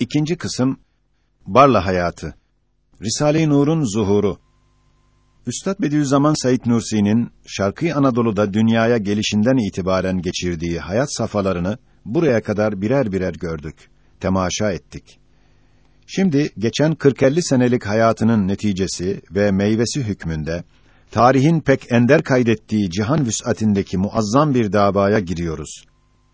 İkinci kısım Barla hayatı. Risale-i Nur'un zuhuru. Üstad Bediüzzaman Said Nursi'nin Şarkı Anadolu'da dünyaya gelişinden itibaren geçirdiği hayat safhalarını buraya kadar birer birer gördük, temaşa ettik. Şimdi geçen 40-50 senelik hayatının neticesi ve meyvesi hükmünde tarihin pek ender kaydettiği cihan vüs'atindeki muazzam bir davaya giriyoruz.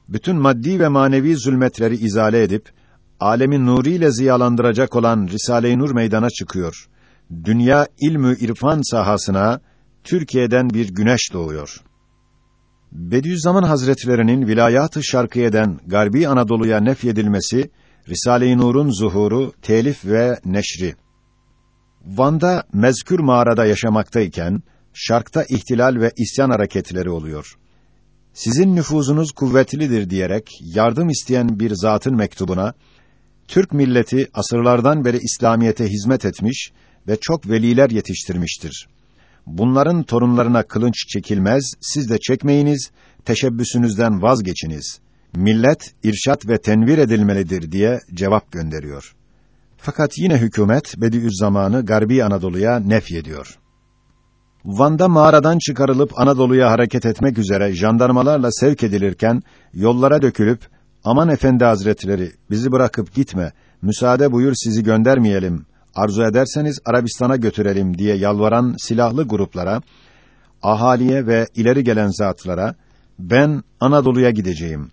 Bütün maddi ve manevi zulmetleri izale edip alemin nuriyle ziyalandıracak olan Risale-i Nur meydana çıkıyor. Dünya ilmü irfan sahasına Türkiye'den bir güneş doğuyor. Bediüzzaman Hazretlerinin vilayat-ı şarkiyeden Garbi Anadolu'ya nefyedilmesi Risale-i Nur'un zuhuru, telif ve neşri. Van'da mezkür mağarada yaşamaktayken şarkta ihtilal ve isyan hareketleri oluyor. Sizin nüfuzunuz kuvvetlidir diyerek yardım isteyen bir zatın mektubuna Türk milleti asırlardan beri İslamiyete hizmet etmiş ve çok veliler yetiştirmiştir. Bunların torunlarına kılınç çekilmez, siz de çekmeyiniz, teşebbüsünüzden vazgeçiniz. Millet irşat ve tenvir edilmelidir diye cevap gönderiyor. Fakat yine hükümet Bediüzzaman'ı Garbi Anadolu'ya nefyediyor. Van'da mağaradan çıkarılıp Anadolu'ya hareket etmek üzere jandarmalarla sevk edilirken yollara dökülüp aman efendi hazretleri bizi bırakıp gitme müsaade buyur sizi göndermeyelim arzu ederseniz Arabistan'a götürelim diye yalvaran silahlı gruplara ahaliye ve ileri gelen zatlara ben Anadolu'ya gideceğim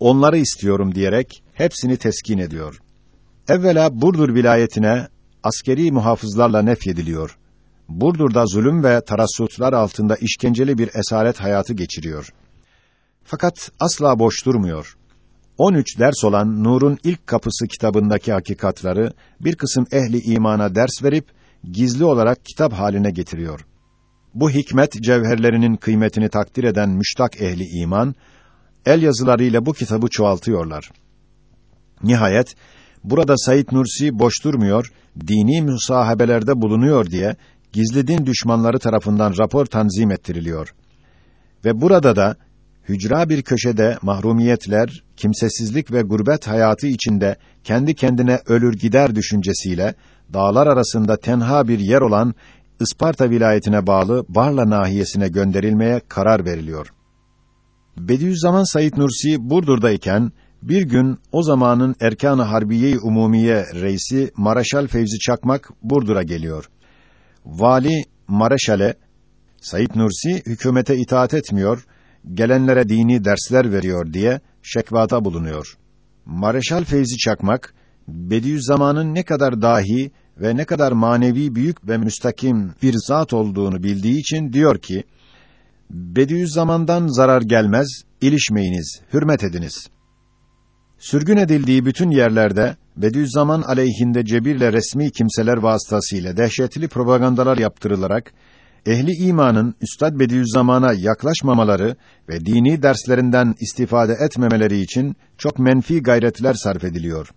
onları istiyorum diyerek hepsini teskin ediyor. Evvela Burdur vilayetine askeri muhafızlarla nefyediliyor. Burdur'da zulüm ve tarassutlar altında işkenceli bir esaret hayatı geçiriyor. Fakat asla boş durmuyor. 13 ders olan Nur'un ilk kapısı kitabındaki hakikatları bir kısım ehli imana ders verip gizli olarak kitap haline getiriyor. Bu hikmet cevherlerinin kıymetini takdir eden müştak ehli iman el yazılarıyla bu kitabı çoğaltıyorlar. Nihayet burada Said Nursi boş durmuyor, dini müsahabelerde bulunuyor diye gizli din düşmanları tarafından rapor tanzim ettiriliyor. Ve burada da hücra bir köşede mahrumiyetler, kimsesizlik ve gurbet hayatı içinde kendi kendine ölür gider düşüncesiyle dağlar arasında tenha bir yer olan Isparta vilayetine bağlı Barla nahiyesine gönderilmeye karar veriliyor. Bediüzzaman Said Nursi Burdur'dayken bir gün o zamanın Erkan-ı Harbiye-i Umumiye reisi Maraşal Fevzi Çakmak Burdur'a geliyor. Vali Maraşal'e Said Nursi hükümete itaat etmiyor, gelenlere dini dersler veriyor diye şekvata bulunuyor. Mareşal Feyzi Çakmak, Bediüzzaman'ın ne kadar dahi ve ne kadar manevi büyük ve müstakim bir zat olduğunu bildiği için diyor ki, Bediüzzaman'dan zarar gelmez, ilişmeyiniz, hürmet ediniz. Sürgün edildiği bütün yerlerde Bediüzzaman aleyhinde cebirle resmi kimseler vasıtasıyla dehşetli propagandalar yaptırılarak ehli imanın Üstad Bediüzzaman'a yaklaşmamaları ve dini derslerinden istifade etmemeleri için çok menfi gayretler sarf ediliyor.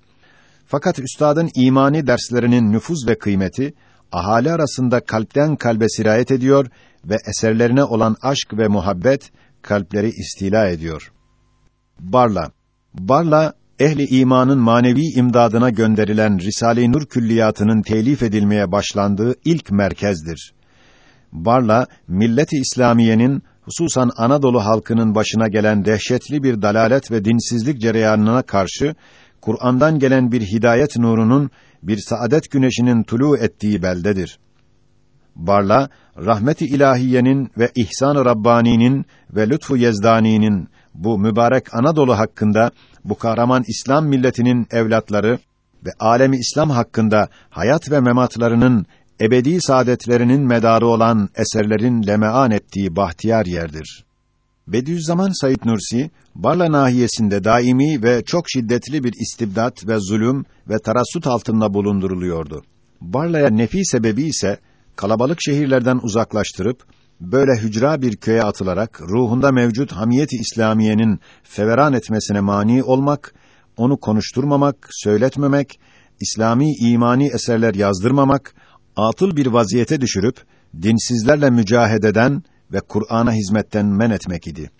Fakat üstadın imani derslerinin nüfuz ve kıymeti ahali arasında kalpten kalbe sirayet ediyor ve eserlerine olan aşk ve muhabbet kalpleri istila ediyor. Barla Barla ehli imanın manevi imdadına gönderilen Risale-i Nur külliyatının telif edilmeye başlandığı ilk merkezdir. Barla millet-i İslamiyenin hususan Anadolu halkının başına gelen dehşetli bir dalalet ve dinsizlik cereyanına karşı Kur'an'dan gelen bir hidayet nurunun bir saadet güneşinin tulu ettiği beldedir. Barla rahmet-i ilahiyenin ve ihsan-ı rabbani'nin ve lütfu yezdani'nin bu mübarek Anadolu hakkında bu kahraman İslam milletinin evlatları ve alemi İslam hakkında hayat ve mematlarının ebedi saadetlerinin medarı olan eserlerin lemean ettiği bahtiyar yerdir. Bediüzzaman Said Nursi, Barla nahiyesinde daimi ve çok şiddetli bir istibdat ve zulüm ve tarassut altında bulunduruluyordu. Barla'ya nefi sebebi ise kalabalık şehirlerden uzaklaştırıp böyle hücra bir köye atılarak ruhunda mevcut hamiyeti İslamiyenin feveran etmesine mani olmak, onu konuşturmamak, söyletmemek, İslami imani eserler yazdırmamak, atıl bir vaziyete düşürüp dinsizlerle mücahededen ve Kur'an'a hizmetten men etmek idi.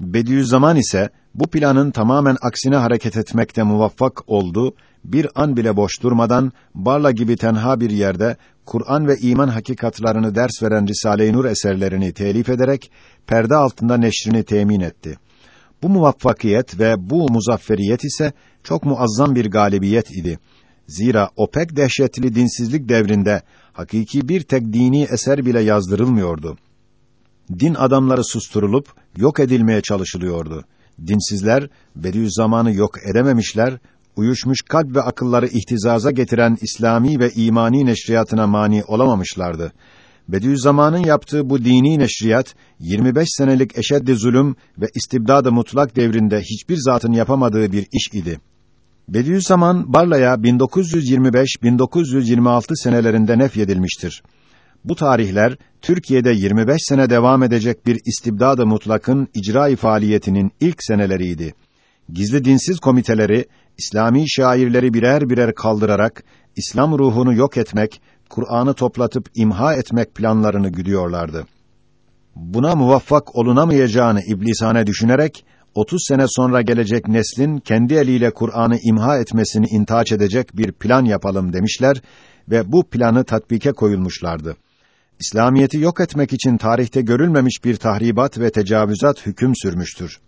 Bediüzzaman ise bu planın tamamen aksine hareket etmekte muvaffak oldu. Bir an bile boş durmadan Barla gibi tenha bir yerde Kur'an ve iman hakikatlarını ders veren Risale-i Nur eserlerini telif ederek perde altında neşrini temin etti. Bu muvaffakiyet ve bu muzafferiyet ise çok muazzam bir galibiyet idi. Zira o pek dehşetli dinsizlik devrinde hakiki bir tek dini eser bile yazdırılmıyordu. Din adamları susturulup yok edilmeye çalışılıyordu. Dinsizler Bediüzzaman'ı yok edememişler, uyuşmuş kalp ve akılları ihtizaza getiren İslami ve imani neşriyatına mani olamamışlardı. Bediüzzaman'ın yaptığı bu dini neşriyat 25 senelik eşeddi zulüm ve istibdad-ı mutlak devrinde hiçbir zatın yapamadığı bir iş idi. Bediüzzaman Barla'ya 1925-1926 senelerinde nefyedilmiştir. Bu tarihler Türkiye'de 25 sene devam edecek bir istibdad-ı mutlakın icra faaliyetinin ilk seneleriydi. Gizli dinsiz komiteleri İslami şairleri birer birer kaldırarak İslam ruhunu yok etmek, Kur'an'ı toplatıp imha etmek planlarını güdüyorlardı. Buna muvaffak olunamayacağını iblisane düşünerek 30 sene sonra gelecek neslin kendi eliyle Kur'an'ı imha etmesini intaç edecek bir plan yapalım demişler ve bu planı tatbike koyulmuşlardı. İslamiyeti yok etmek için tarihte görülmemiş bir tahribat ve tecavüzat hüküm sürmüştür.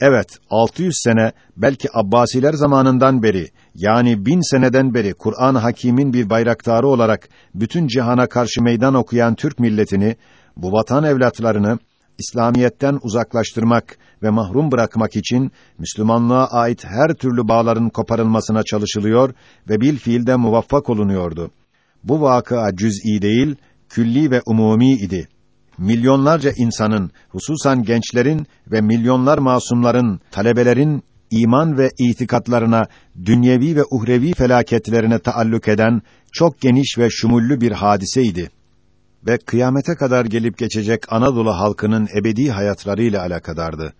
Evet, 600 sene, belki Abbasiler zamanından beri, yani bin seneden beri Kur'an-ı Hakîm'in bir bayraktarı olarak bütün cihana karşı meydan okuyan Türk milletini, bu vatan evlatlarını İslamiyetten uzaklaştırmak ve mahrum bırakmak için Müslümanlığa ait her türlü bağların koparılmasına çalışılıyor ve bil fiilde muvaffak olunuyordu. Bu vakıa cüz'i değil, külli ve umumi idi. Milyonlarca insanın, hususan gençlerin ve milyonlar masumların, talebelerin iman ve itikatlarına, dünyevi ve uhrevi felaketlerine taalluk eden çok geniş ve şumullü bir hadiseydi ve kıyamete kadar gelip geçecek Anadolu halkının ebedi hayatlarıyla alakadardı.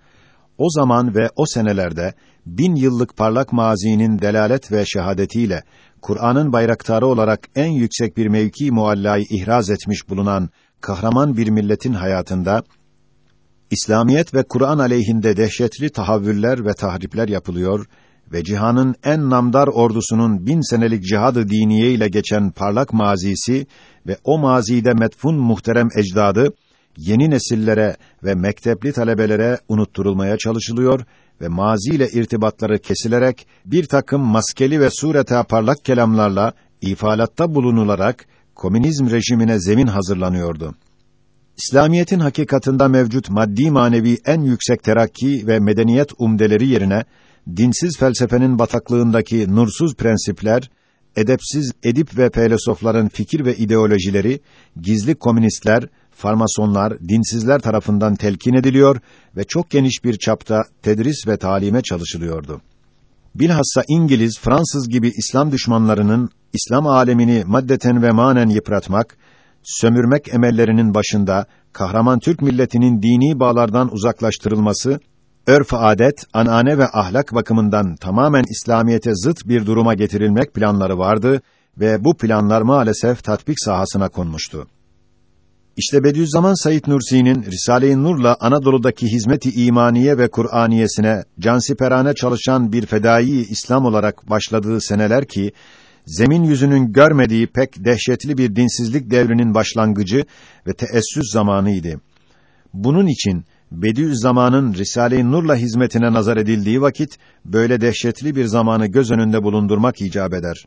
O zaman ve o senelerde bin yıllık parlak mazinin delalet ve şehadetiyle Kur'an'ın bayraktarı olarak en yüksek bir mevki muallayı ihraz etmiş bulunan kahraman bir milletin hayatında İslamiyet ve Kur'an aleyhinde dehşetli tahavvüller ve tahripler yapılıyor ve cihanın en namdar ordusunun bin senelik cihadı diniye ile geçen parlak mazisi ve o mazide metfun muhterem ecdadı yeni nesillere ve mektepli talebelere unutturulmaya çalışılıyor ve mazi ile irtibatları kesilerek bir takım maskeli ve sureta parlak kelamlarla ifalatta bulunularak komünizm rejimine zemin hazırlanıyordu. İslamiyetin hakikatında mevcut maddi manevi en yüksek terakki ve medeniyet umdeleri yerine dinsiz felsefenin bataklığındaki nursuz prensipler, edepsiz edip ve filozofların fikir ve ideolojileri gizli komünistler, farmasonlar, dinsizler tarafından telkin ediliyor ve çok geniş bir çapta tedris ve talime çalışılıyordu. Bilhassa İngiliz, Fransız gibi İslam düşmanlarının İslam alemini maddeten ve manen yıpratmak, sömürmek emellerinin başında kahraman Türk milletinin dini bağlardan uzaklaştırılması, örf adet, anane ve ahlak bakımından tamamen İslamiyete zıt bir duruma getirilmek planları vardı ve bu planlar maalesef tatbik sahasına konmuştu. İşte Bediüzzaman Said Nursi'nin Risale-i Nur'la Anadolu'daki hizmeti imaniye ve Kur'aniyesine cansiperane çalışan bir fedai İslam olarak başladığı seneler ki zemin yüzünün görmediği pek dehşetli bir dinsizlik devrinin başlangıcı ve teessüs zamanıydı. Bunun için Bediüzzaman'ın Risale-i Nur'la hizmetine nazar edildiği vakit böyle dehşetli bir zamanı göz önünde bulundurmak icap eder.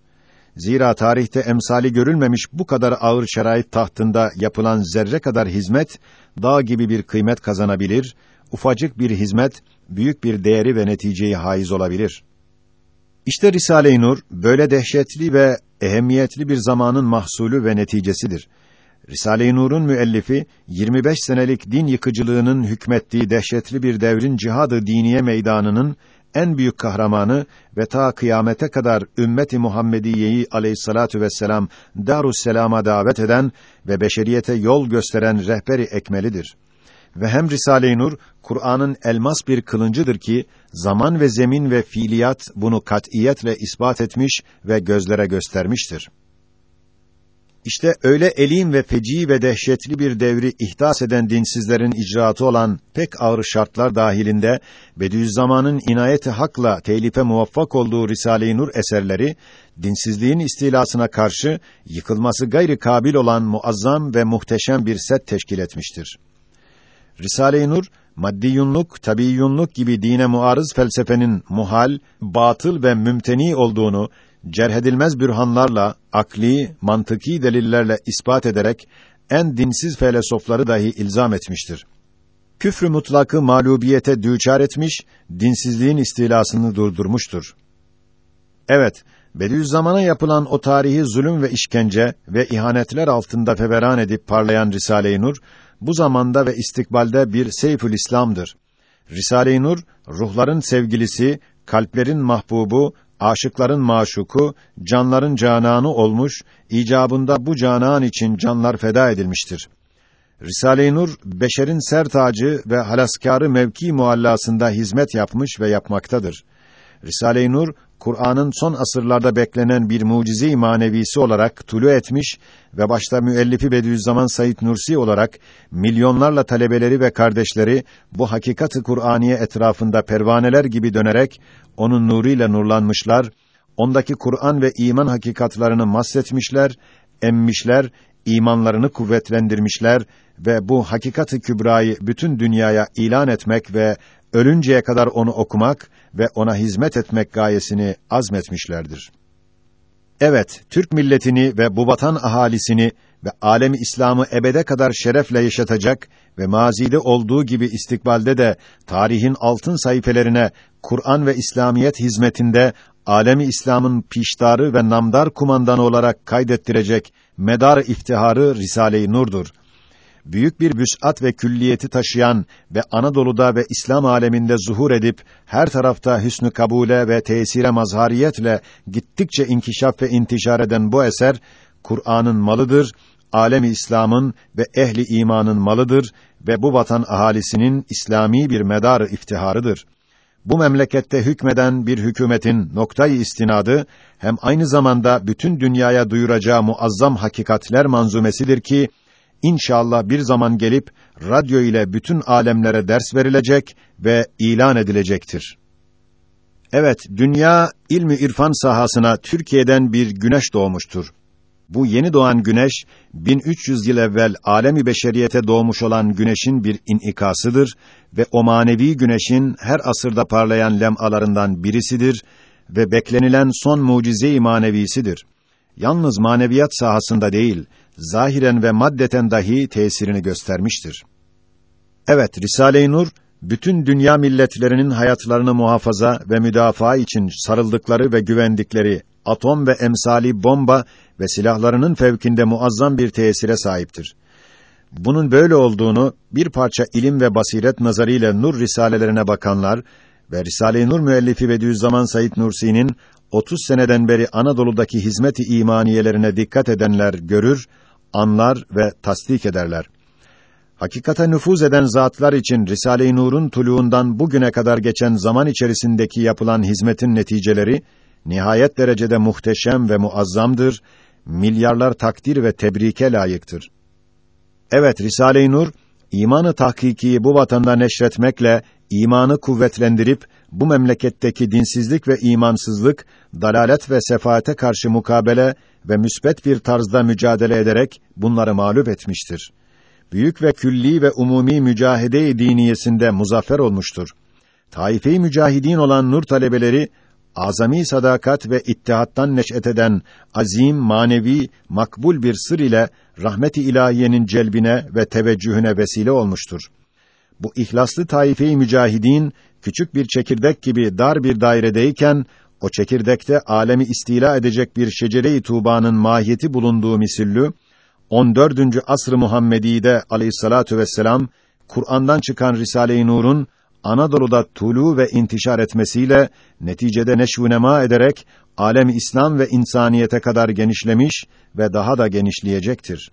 Zira tarihte emsali görülmemiş bu kadar ağır şerait tahtında yapılan zerre kadar hizmet dağ gibi bir kıymet kazanabilir, ufacık bir hizmet büyük bir değeri ve neticeyi haiz olabilir. İşte Risale-i Nur böyle dehşetli ve ehemmiyetli bir zamanın mahsulü ve neticesidir. Risale-i Nur'un müellifi 25 senelik din yıkıcılığının hükmettiği dehşetli bir devrin cihadı diniye meydanının en büyük kahramanı ve ta kıyamete kadar ümmeti Muhammediyeyi aleyhissalatu vesselam Darus Selam'a davet eden ve beşeriyete yol gösteren rehberi ekmelidir. Ve hem Risale-i Nur Kur'an'ın elmas bir kılıncıdır ki zaman ve zemin ve fiiliyat bunu kat'iyetle ispat etmiş ve gözlere göstermiştir. İşte öyle elim ve feci ve dehşetli bir devri ihdas eden dinsizlerin icraatı olan pek ağır şartlar dahilinde Bediüzzaman'ın inayeti hakla telife muvaffak olduğu Risale-i Nur eserleri dinsizliğin istilasına karşı yıkılması gayri kabil olan muazzam ve muhteşem bir set teşkil etmiştir. Risale-i Nur maddiyunluk, tabiiyunluk gibi dine muarız felsefenin muhal, batıl ve mümteni olduğunu cerhedilmez bürhanlarla, akli, mantıki delillerle ispat ederek en dinsiz felsefeleri dahi ilzam etmiştir. Küfrü mutlakı mağlubiyete düçar etmiş, dinsizliğin istilasını durdurmuştur. Evet, Bediüzzaman'a yapılan o tarihi zulüm ve işkence ve ihanetler altında feveran edip parlayan Risale-i Nur, bu zamanda ve istikbalde bir Seyfül İslam'dır. Risale-i Nur, ruhların sevgilisi, kalplerin mahbubu, aşıkların maşuku, canların cananı olmuş, icabında bu canan için canlar feda edilmiştir. Risale-i Nur, beşerin ser tacı ve halaskarı mevki muallasında hizmet yapmış ve yapmaktadır. Risale-i Nur, Kur'an'ın son asırlarda beklenen bir mucize-i manevisi olarak tulu etmiş ve başta müellifi Bediüzzaman Said Nursi olarak milyonlarla talebeleri ve kardeşleri bu hakikati Kur'aniye etrafında pervaneler gibi dönerek onun nuruyla nurlanmışlar, ondaki Kur'an ve iman hakikatlarını mahsetmişler, emmişler, imanlarını kuvvetlendirmişler ve bu hakikati kübrayı bütün dünyaya ilan etmek ve ölünceye kadar onu okumak ve ona hizmet etmek gayesini azmetmişlerdir. Evet, Türk milletini ve bu vatan ahalisini ve alemi İslam'ı ebede kadar şerefle yaşatacak ve mazide olduğu gibi istikbalde de tarihin altın sayfelerine Kur'an ve İslamiyet hizmetinde alemi İslam'ın piştarı ve namdar kumandanı olarak kaydettirecek medar iftiharı Risale-i Nur'dur büyük bir vüs'at ve külliyeti taşıyan ve Anadolu'da ve İslam aleminde zuhur edip her tarafta hüsnü kabule ve tesire mazhariyetle gittikçe inkişaf ve intişar eden bu eser Kur'an'ın malıdır, alemi İslam'ın ve ehli imanın malıdır ve bu vatan ahalisinin İslami bir medar iftiharıdır. Bu memlekette hükmeden bir hükümetin noktayı istinadı hem aynı zamanda bütün dünyaya duyuracağı muazzam hakikatler manzumesidir ki İnşallah bir zaman gelip radyo ile bütün alemlere ders verilecek ve ilan edilecektir. Evet, dünya ilmi irfan sahasına Türkiye'den bir güneş doğmuştur. Bu yeni doğan güneş 1300 yıl evvel alemi beşeriyete doğmuş olan güneşin bir inikasıdır ve o manevi güneşin her asırda parlayan lemalarından birisidir ve beklenilen son mucize-i manevisidir. Yalnız maneviyat sahasında değil, zahiren ve maddeten dahi tesirini göstermiştir. Evet, Risale-i Nur bütün dünya milletlerinin hayatlarını muhafaza ve müdafaa için sarıldıkları ve güvendikleri atom ve emsali bomba ve silahlarının fevkinde muazzam bir tesire sahiptir. Bunun böyle olduğunu bir parça ilim ve basiret nazarıyla Nur risalelerine bakanlar ve Risale-i Nur müellifi Bediüzzaman Said Nursi'nin 30 seneden beri Anadolu'daki hizmet-i imaniyelerine dikkat edenler görür anlar ve tasdik ederler. Hakikate nüfuz eden zatlar için Risale-i Nur'un tuluğundan bugüne kadar geçen zaman içerisindeki yapılan hizmetin neticeleri nihayet derecede muhteşem ve muazzamdır. Milyarlar takdir ve tebrike layıktır. Evet, Risale-i Nur imanı tahkikiyi bu vatanda neşretmekle imanı kuvvetlendirip bu memleketteki dinsizlik ve imansızlık, dalalet ve sefaate karşı mukabele ve müsbet bir tarzda mücadele ederek bunları mağlup etmiştir. Büyük ve külli ve umumi mücahede-i diniyesinde muzaffer olmuştur. Taife-i mücahidin olan nur talebeleri azami sadakat ve ittihattan neş'et eden azim, manevi, makbul bir sır ile rahmet-i ilahiyenin celbine ve teveccühüne vesile olmuştur. Bu ihlaslı taife-i mücahidin küçük bir çekirdek gibi dar bir dairedeyken o çekirdekte alemi istila edecek bir şecere-i tuğbanın mahiyeti bulunduğu misillü 14. asr-ı Muhammedi'de Aleyhissalatu vesselam Kur'an'dan çıkan Risale-i Nur'un Anadolu'da tulu ve intişar etmesiyle neticede neşv nema ederek alem İslam ve insaniyete kadar genişlemiş ve daha da genişleyecektir.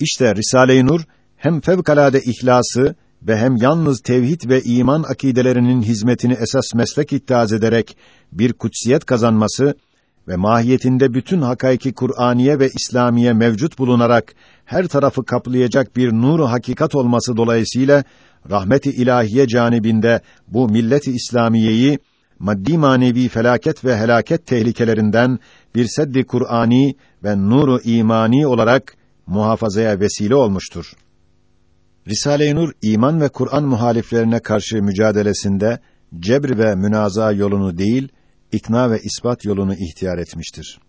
İşte Risale-i Nur hem fevkalade ihlası ve hem yalnız tevhid ve iman akidelerinin hizmetini esas meslek ittihaz ederek bir kutsiyet kazanması ve mahiyetinde bütün hakayki Kur'aniye ve İslamiye mevcut bulunarak her tarafı kaplayacak bir nuru hakikat olması dolayısıyla rahmeti ilahiye canibinde bu milleti İslamiyeyi maddi manevi felaket ve helaket tehlikelerinden bir seddi Kur'ani ve nuru imani olarak muhafazaya vesile olmuştur. Risale-i Nur iman ve Kur'an muhaliflerine karşı mücadelesinde cebr ve münaza yolunu değil, ikna ve ispat yolunu ihtiyar etmiştir.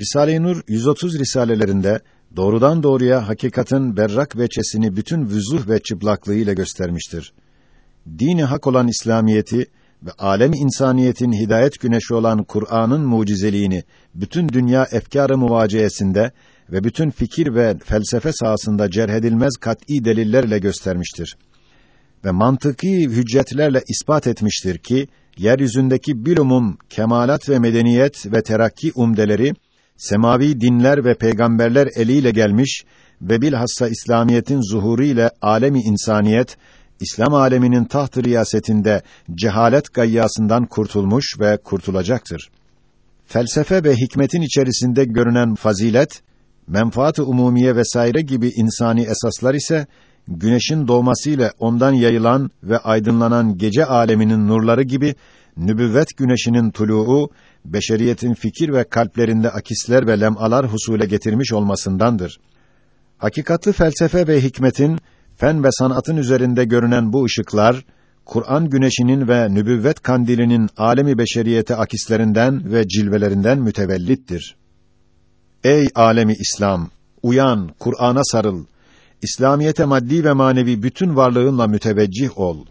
Risale-i Nur 130 risalelerinde doğrudan doğruya hakikatin berrak veçesini bütün vüzuh ve çıplaklığıyla göstermiştir. Dini hak olan İslamiyeti ve alem insaniyetin hidayet güneşi olan Kur'an'ın mucizeliğini bütün dünya efkâr-ı muvaciyesinde ve bütün fikir ve felsefe sahasında cerhedilmez kat'î delillerle göstermiştir. Ve mantıki hüccetlerle ispat etmiştir ki yeryüzündeki bilumum kemalat ve medeniyet ve terakki umdeleri semavi dinler ve peygamberler eliyle gelmiş ve bilhassa İslamiyetin zuhuru ile alemi insaniyet İslam aleminin taht riyasetinde cehalet gayyasından kurtulmuş ve kurtulacaktır. Felsefe ve hikmetin içerisinde görünen fazilet, menfaat-ı umumiye vesaire gibi insani esaslar ise güneşin doğmasıyla ondan yayılan ve aydınlanan gece aleminin nurları gibi nübüvvet güneşinin tuluğu beşeriyetin fikir ve kalplerinde akisler ve lemalar husule getirmiş olmasındandır. Hakikatı felsefe ve hikmetin fen ve sanatın üzerinde görünen bu ışıklar Kur'an güneşinin ve nübüvvet kandilinin alemi beşeriyete akislerinden ve cilvelerinden mütevellittir. Ey alemi İslam, uyan, Kur'an'a sarıl. İslamiyete maddi ve manevi bütün varlığınla müteveccih ol.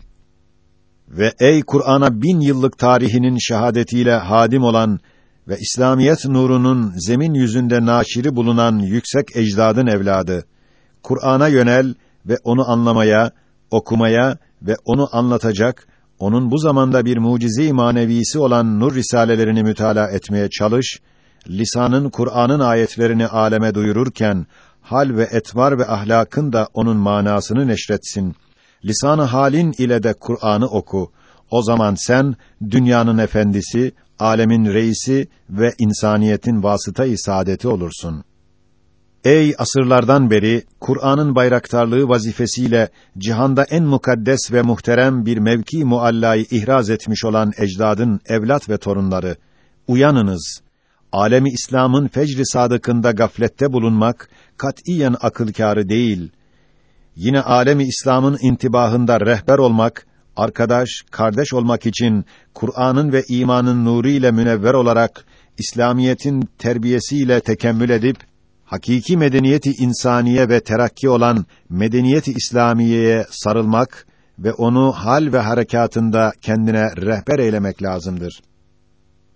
Ve ey Kur'an'a bin yıllık tarihinin şehadetiyle hadim olan ve İslamiyet nurunun zemin yüzünde naşiri bulunan yüksek ecdadın evladı, Kur'an'a yönel ve onu anlamaya, okumaya ve onu anlatacak, onun bu zamanda bir mucize-i manevisi olan nur risalelerini mütalaa etmeye çalış, lisanın Kur'an'ın ayetlerini aleme duyururken, hal ve etvar ve ahlakın da onun manasını neşretsin. Lisanı halin ile de Kur'an'ı oku. O zaman sen dünyanın efendisi, alemin reisi ve insaniyetin vasıta-i saadeti olursun. Ey asırlardan beri Kur'an'ın bayraktarlığı vazifesiyle cihanda en mukaddes ve muhterem bir mevki muallayı ihraz etmiş olan ecdadın evlat ve torunları, uyanınız. Alemi İslam'ın fecri sadıkında gaflette bulunmak katiyen akıl kârı değil. Yine alemi İslam'ın intibahında rehber olmak, arkadaş, kardeş olmak için Kur'an'ın ve imanın nuru ile münevver olarak İslamiyetin terbiyesiyle tekemmül edip hakiki medeniyeti insaniye ve terakki olan medeniyeti İslamiye'ye sarılmak ve onu hal ve harekatında kendine rehber eylemek lazımdır.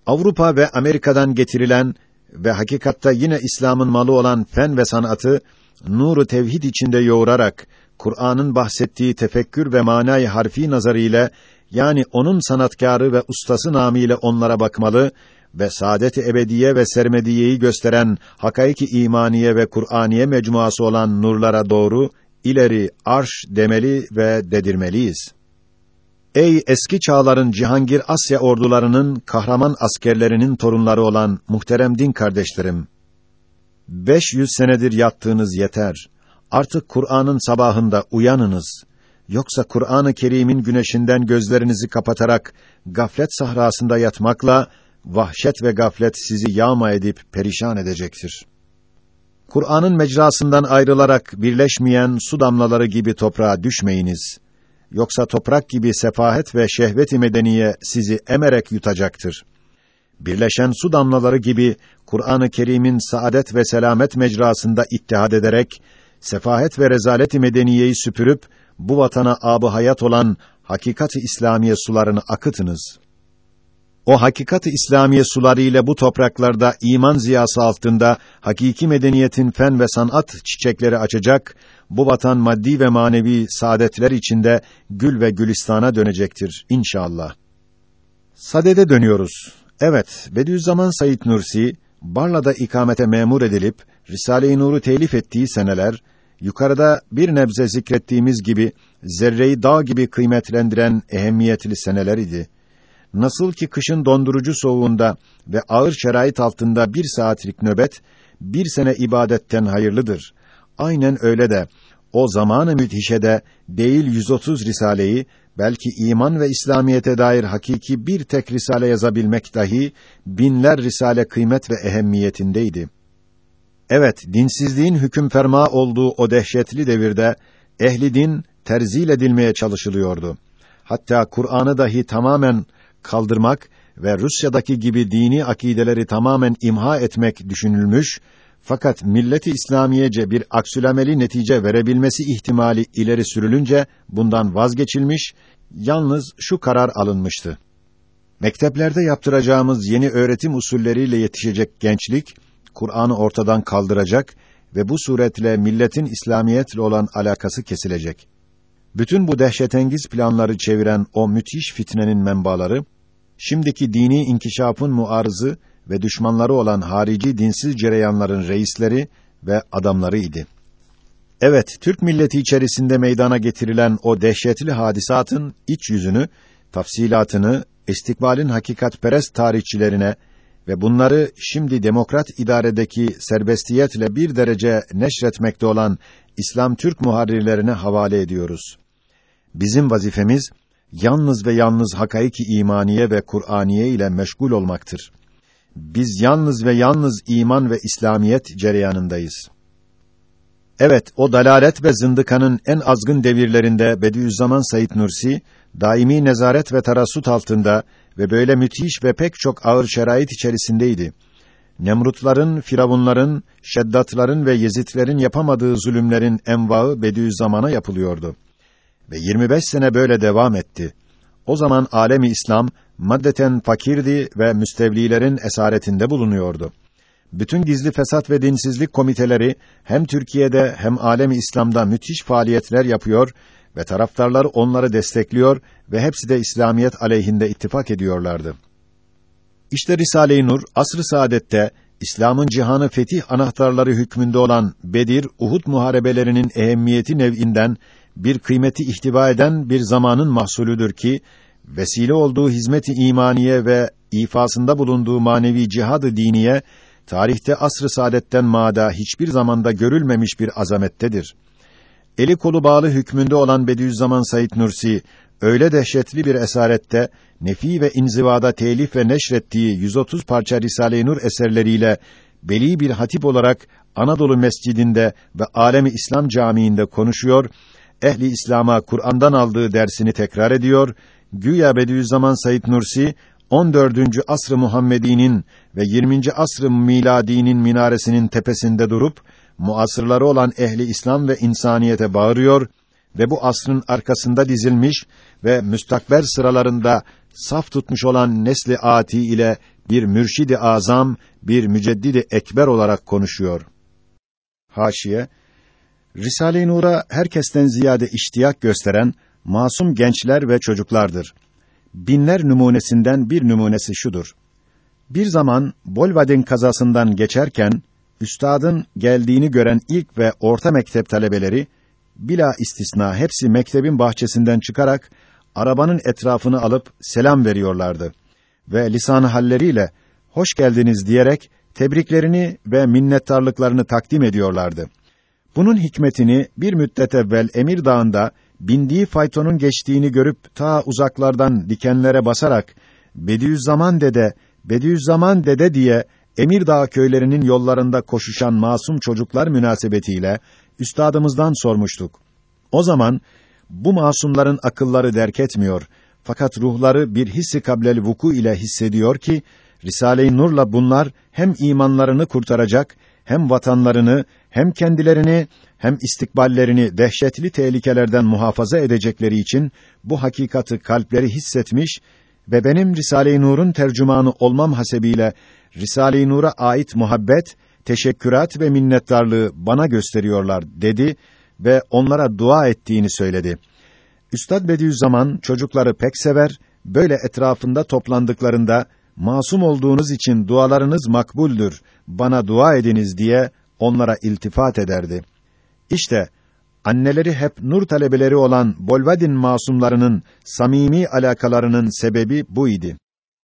Avrupa ve Amerika'dan getirilen ve hakikatta yine İslam'ın malı olan fen ve sanatı nuru tevhid içinde yoğurarak Kur'an'ın bahsettiği tefekkür ve manayı harfi nazarıyla yani onun sanatkarı ve ustası namıyla onlara bakmalı ve saadet-i ebediye ve sermediyeyi gösteren hakaiki imaniye ve Kur'aniye mecmuası olan nurlara doğru ileri arş demeli ve dedirmeliyiz. Ey eski çağların Cihangir Asya ordularının kahraman askerlerinin torunları olan muhterem din kardeşlerim. 500 senedir yattığınız yeter. Artık Kur'an'ın sabahında uyanınız. Yoksa Kur'an-ı Kerim'in güneşinden gözlerinizi kapatarak gaflet sahrasında yatmakla vahşet ve gaflet sizi yağma edip perişan edecektir. Kur'an'ın mecrasından ayrılarak birleşmeyen su damlaları gibi toprağa düşmeyiniz. Yoksa toprak gibi sefahet ve şehvet-i medeniye sizi emerek yutacaktır. Birleşen su damlaları gibi Kur'an-ı Kerim'in saadet ve selamet mecrasında ittihad ederek sefahet ve rezalet-i medeniyeyi süpürüp bu vatana abı hayat olan hakikat-ı İslamiye sularını akıtınız. O hakikat-ı İslamiye suları ile bu topraklarda iman ziyası altında hakiki medeniyetin fen ve sanat çiçekleri açacak, bu vatan maddi ve manevi saadetler içinde gül ve gülistana dönecektir inşallah. Sadede dönüyoruz. Evet, Bediüzzaman Said Nursi Barla'da ikamete memur edilip Risale-i Nur'u telif ettiği seneler yukarıda bir nebze zikrettiğimiz gibi zerreyi dağ gibi kıymetlendiren ehemmiyetli seneler idi. Nasıl ki kışın dondurucu soğuğunda ve ağır şerait altında bir saatlik nöbet, bir sene ibadetten hayırlıdır. Aynen öyle de, o zamanı müthişede değil 130 risaleyi, belki iman ve İslamiyete dair hakiki bir tek risale yazabilmek dahi, binler risale kıymet ve ehemmiyetindeydi. Evet, dinsizliğin hüküm ferma olduğu o dehşetli devirde, ehli din terzil edilmeye çalışılıyordu. Hatta Kur'an'ı dahi tamamen kaldırmak ve Rusya'daki gibi dini akideleri tamamen imha etmek düşünülmüş, fakat milleti İslamiyece bir aksülameli netice verebilmesi ihtimali ileri sürülünce bundan vazgeçilmiş, yalnız şu karar alınmıştı. Mekteplerde yaptıracağımız yeni öğretim usulleriyle yetişecek gençlik, Kur'an'ı ortadan kaldıracak ve bu suretle milletin İslamiyetle olan alakası kesilecek. Bütün bu dehşetengiz planları çeviren o müthiş fitnenin menbaları, şimdiki dini inkişafın muarızı ve düşmanları olan harici dinsiz cereyanların reisleri ve adamları idi. Evet, Türk milleti içerisinde meydana getirilen o dehşetli hadisatın iç yüzünü, tafsilatını, istikbalin hakikatperest tarihçilerine ve bunları şimdi demokrat idaredeki serbestiyetle bir derece neşretmekte olan İslam Türk muharrirlerine havale ediyoruz. Bizim vazifemiz yalnız ve yalnız hakaiki imaniye ve Kur'aniye ile meşgul olmaktır. Biz yalnız ve yalnız iman ve İslamiyet cereyanındayız. Evet, o dalalet ve zındıkanın en azgın devirlerinde Bediüzzaman Said Nursi daimi nezaret ve tarassut altında ve böyle müthiş ve pek çok ağır şerait içerisindeydi. Nemrutların, firavunların, şeddatların ve yezitlerin yapamadığı zulümlerin envaı Bediüzzaman'a yapılıyordu. Ve 25 sene böyle devam etti. O zaman alemi İslam maddeten fakirdi ve müstevlilerin esaretinde bulunuyordu. Bütün gizli fesat ve dinsizlik komiteleri hem Türkiye'de hem alemi İslam'da müthiş faaliyetler yapıyor ve taraftarlar onları destekliyor ve hepsi de İslamiyet aleyhinde ittifak ediyorlardı. İşte Risale-i Nur asr-ı saadette İslam'ın cihanı fetih anahtarları hükmünde olan Bedir, Uhud muharebelerinin ehemmiyeti nev'inden bir kıymeti ihtiva eden bir zamanın mahsulüdür ki vesile olduğu hizmeti imaniye ve ifasında bulunduğu manevi cihadı diniye tarihte asr-ı saadetten maada hiçbir zamanda görülmemiş bir azamettedir. Eli kolu bağlı hükmünde olan Bediüzzaman Said Nursi öyle dehşetli bir esarette nefi ve inzivada telif ve neşrettiği 130 parça Risale-i Nur eserleriyle beli bir hatip olarak Anadolu Mescidinde ve Alemi İslam Camii'nde konuşuyor, ehli İslam'a Kur'an'dan aldığı dersini tekrar ediyor, güya Bediüzzaman Said Nursi 14. asr-ı Muhammedi'nin ve 20. asr-ı miladi'nin minaresinin tepesinde durup muasırları olan ehli İslam ve insaniyete bağırıyor ve bu asrın arkasında dizilmiş ve müstakber sıralarında saf tutmuş olan nesli ati ile bir mürşidi azam, bir müceddidi ekber olarak konuşuyor. Haşiye Risale-i Nur'a herkesten ziyade iştiyak gösteren masum gençler ve çocuklardır. Binler numunesinden bir numunesi şudur. Bir zaman Bolvadin kazasından geçerken üstadın geldiğini gören ilk ve orta mektep talebeleri bila istisna hepsi mektebin bahçesinden çıkarak arabanın etrafını alıp selam veriyorlardı ve lisan halleriyle hoş geldiniz diyerek tebriklerini ve minnettarlıklarını takdim ediyorlardı. Bunun hikmetini bir müddet evvel Emir Dağı'nda bindiği faytonun geçtiğini görüp ta uzaklardan dikenlere basarak Bediüzzaman dede, Bediüzzaman dede diye Emirdağ köylerinin yollarında koşuşan masum çocuklar münasebetiyle üstadımızdan sormuştuk. O zaman bu masumların akılları derk etmiyor fakat ruhları bir hissi kablel vuku ile hissediyor ki Risale-i Nur'la bunlar hem imanlarını kurtaracak hem vatanlarını hem kendilerini hem istikballerini dehşetli tehlikelerden muhafaza edecekleri için bu hakikati kalpleri hissetmiş ve benim Risale-i Nur'un tercümanı olmam hasebiyle Risale-i Nur'a ait muhabbet, teşekkürat ve minnettarlığı bana gösteriyorlar dedi ve onlara dua ettiğini söyledi. Üstad Bediüzzaman çocukları pek sever, böyle etrafında toplandıklarında masum olduğunuz için dualarınız makbuldür, bana dua ediniz diye onlara iltifat ederdi. İşte anneleri hep nur talebeleri olan Bolvadin masumlarının samimi alakalarının sebebi bu idi.